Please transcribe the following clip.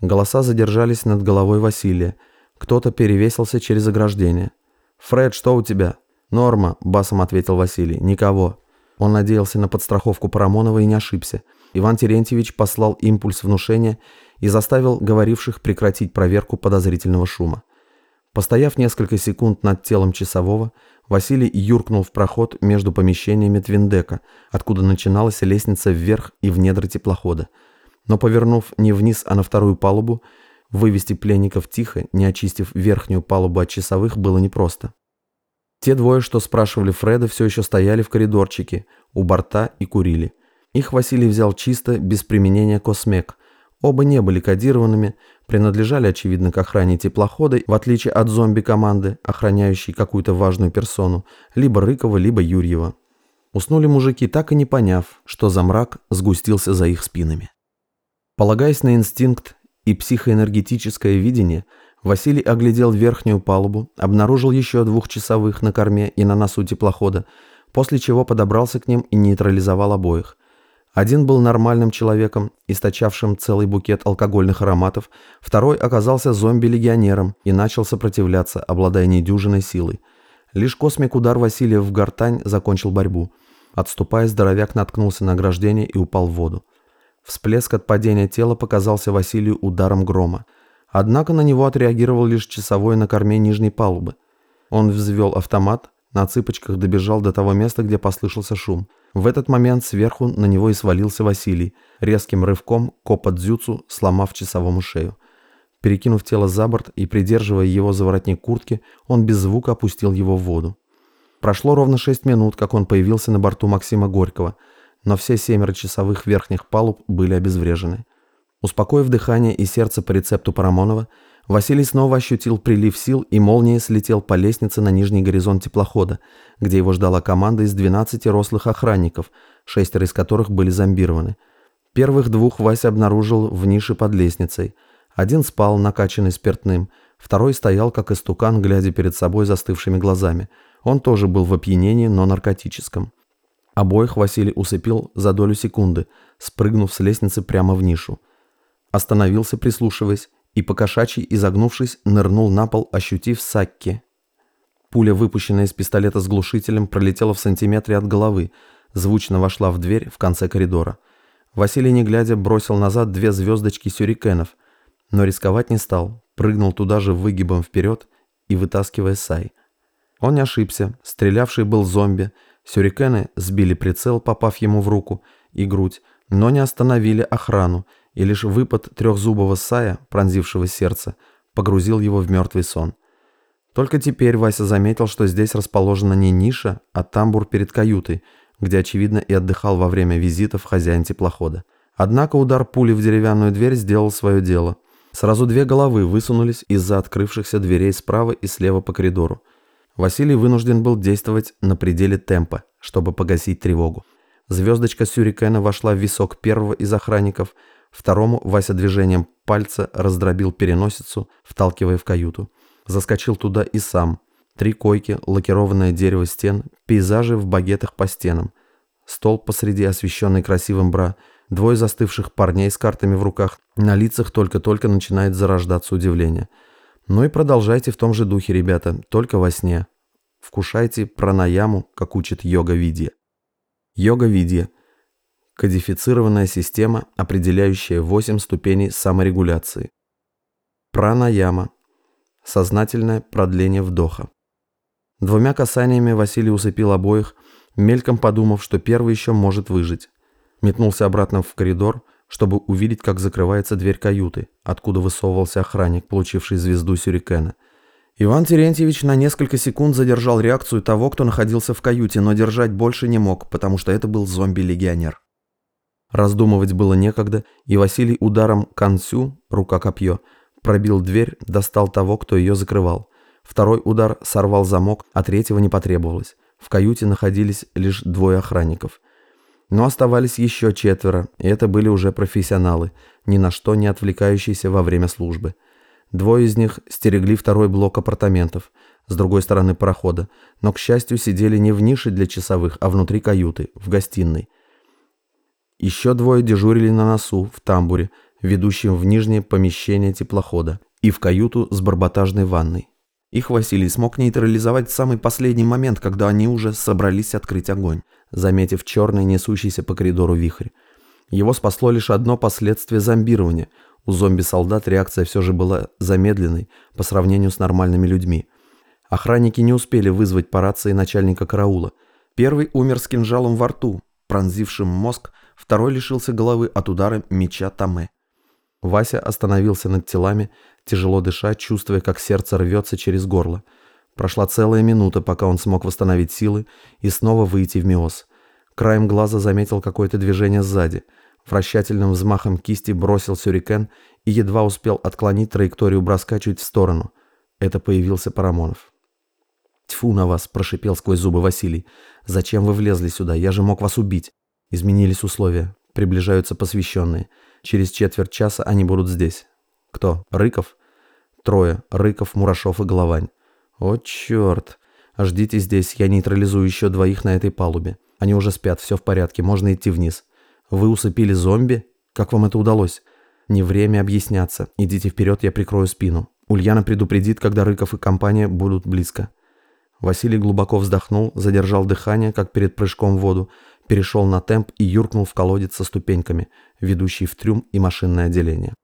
Голоса задержались над головой Василия. Кто-то перевесился через ограждение. «Фред, что у тебя?» «Норма», – басом ответил Василий. «Никого». Он надеялся на подстраховку Парамонова и не ошибся. Иван Терентьевич послал импульс внушения и заставил говоривших прекратить проверку подозрительного шума. Постояв несколько секунд над телом часового, Василий юркнул в проход между помещениями Твиндека, откуда начиналась лестница вверх и в недра теплохода. Но повернув не вниз, а на вторую палубу, вывести пленников тихо, не очистив верхнюю палубу от часовых, было непросто. Те двое, что спрашивали Фреда, все еще стояли в коридорчике, у борта и курили. Их Василий взял чисто, без применения космек. Оба не были кодированными, принадлежали, очевидно, к охране теплохода, в отличие от зомби-команды, охраняющей какую-то важную персону, либо Рыкова, либо Юрьева. Уснули мужики, так и не поняв, что за мрак сгустился за их спинами. Полагаясь на инстинкт и психоэнергетическое видение, Василий оглядел верхнюю палубу, обнаружил еще двух часовых на корме и на носу теплохода, после чего подобрался к ним и нейтрализовал обоих. Один был нормальным человеком, источавшим целый букет алкогольных ароматов, второй оказался зомби-легионером и начал сопротивляться, обладая недюжиной силой. Лишь космик-удар Василия в гортань закончил борьбу. Отступая, здоровяк наткнулся на ограждение и упал в воду. Всплеск от падения тела показался Василию ударом грома. Однако на него отреагировал лишь часовой на корме нижней палубы. Он взвел автомат, на цыпочках добежал до того места, где послышался шум. В этот момент сверху на него и свалился Василий, резким рывком копа дзюцу, сломав часовому шею. Перекинув тело за борт и придерживая его за воротник куртки, он без звука опустил его в воду. Прошло ровно шесть минут, как он появился на борту Максима Горького, но все семеро часовых верхних палуб были обезврежены. Успокоив дыхание и сердце по рецепту Парамонова, Василий снова ощутил прилив сил и молнией слетел по лестнице на нижний горизонт теплохода, где его ждала команда из 12 рослых охранников, шестеро из которых были зомбированы. Первых двух Вася обнаружил в нише под лестницей. Один спал, накачанный спиртным, второй стоял как истукан, глядя перед собой застывшими глазами. Он тоже был в опьянении, но наркотическом. Обоих Василий усыпил за долю секунды, спрыгнув с лестницы прямо в нишу. Остановился, прислушиваясь, и покошачий, изогнувшись, нырнул на пол, ощутив сакки. Пуля, выпущенная из пистолета с глушителем, пролетела в сантиметре от головы, звучно вошла в дверь в конце коридора. Василий, не глядя, бросил назад две звездочки сюрикенов, но рисковать не стал, прыгнул туда же выгибом вперед и вытаскивая сай. Он не ошибся, стрелявший был зомби, сюрикены сбили прицел, попав ему в руку и грудь, но не остановили охрану, и лишь выпад трехзубого сая, пронзившего сердце, погрузил его в мертвый сон. Только теперь Вася заметил, что здесь расположена не ниша, а тамбур перед каютой, где, очевидно, и отдыхал во время визитов хозяин теплохода. Однако удар пули в деревянную дверь сделал свое дело. Сразу две головы высунулись из-за открывшихся дверей справа и слева по коридору. Василий вынужден был действовать на пределе темпа, чтобы погасить тревогу. Звездочка Сюрикена вошла в висок первого из охранников – Второму Вася движением пальца раздробил переносицу, вталкивая в каюту. Заскочил туда и сам. Три койки, лакированное дерево стен, пейзажи в багетах по стенам. Стол посреди, освещенный красивым бра, двое застывших парней с картами в руках. На лицах только-только начинает зарождаться удивление. Ну и продолжайте в том же духе, ребята, только во сне. Вкушайте пранаяму, как учит йога-видья. Йога-видья – Кодифицированная система, определяющая 8 ступеней саморегуляции. Пранаяма. Сознательное продление вдоха. Двумя касаниями Василий усыпил обоих, мельком подумав, что первый еще может выжить. Метнулся обратно в коридор, чтобы увидеть, как закрывается дверь каюты, откуда высовывался охранник, получивший звезду Сюрикена. Иван Терентьевич на несколько секунд задержал реакцию того, кто находился в каюте, но держать больше не мог, потому что это был зомби-легионер. Раздумывать было некогда, и Василий ударом концю, рука-копье, пробил дверь, достал того, кто ее закрывал. Второй удар сорвал замок, а третьего не потребовалось. В каюте находились лишь двое охранников. Но оставались еще четверо, и это были уже профессионалы, ни на что не отвлекающиеся во время службы. Двое из них стерегли второй блок апартаментов, с другой стороны парохода, но, к счастью, сидели не в нише для часовых, а внутри каюты, в гостиной. Еще двое дежурили на носу, в тамбуре, ведущим в нижнее помещение теплохода, и в каюту с барботажной ванной. Их Василий смог нейтрализовать в самый последний момент, когда они уже собрались открыть огонь, заметив черный несущийся по коридору вихрь. Его спасло лишь одно последствие зомбирования. У зомби-солдат реакция все же была замедленной по сравнению с нормальными людьми. Охранники не успели вызвать по рации начальника караула. Первый умер с кинжалом во рту, пронзившим мозг, второй лишился головы от удара меча Таме. Вася остановился над телами, тяжело дыша, чувствуя, как сердце рвется через горло. Прошла целая минута, пока он смог восстановить силы и снова выйти в миоз. Краем глаза заметил какое-то движение сзади. Вращательным взмахом кисти бросил сюрикен и едва успел отклонить траекторию броска чуть в сторону. Это появился Парамонов. «Тьфу на вас!» – прошипел сквозь зубы Василий. «Зачем вы влезли сюда? Я же мог вас убить!» Изменились условия. Приближаются посвященные. Через четверть часа они будут здесь. Кто? Рыков? Трое. Рыков, Мурашов и Головань. О, черт. Ждите здесь, я нейтрализую еще двоих на этой палубе. Они уже спят, все в порядке, можно идти вниз. Вы усыпили зомби? Как вам это удалось? Не время объясняться. Идите вперед, я прикрою спину. Ульяна предупредит, когда Рыков и компания будут близко. Василий глубоко вздохнул, задержал дыхание, как перед прыжком в воду, перешел на темп и юркнул в колодец со ступеньками, ведущий в трюм и машинное отделение.